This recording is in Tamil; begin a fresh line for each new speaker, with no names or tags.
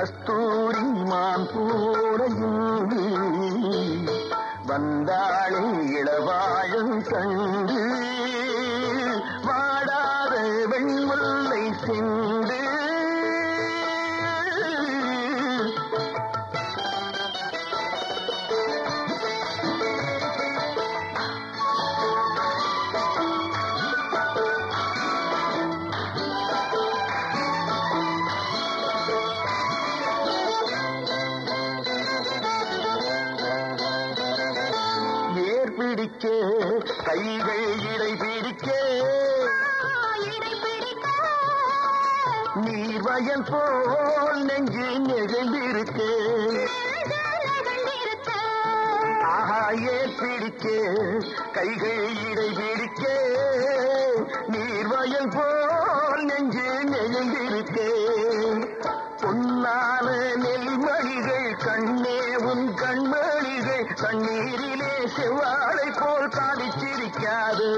கஸ்தூரி மான் பூரையுண்டு வந்தாளே இளவாழும் கண்டு பிடிக்க. கைகள் இடை பிடிக்க. நீர் வயல் போல் நெஞ்சு நெகிழ்ந்திருக்க ஆகாயே பிடிக்க? கைகள் இடை பிடிக்க. நீர் வயல் போல் நெஞ்சு நெகிழ்ந்திருக்கே போல் தாலி சிரிக்காது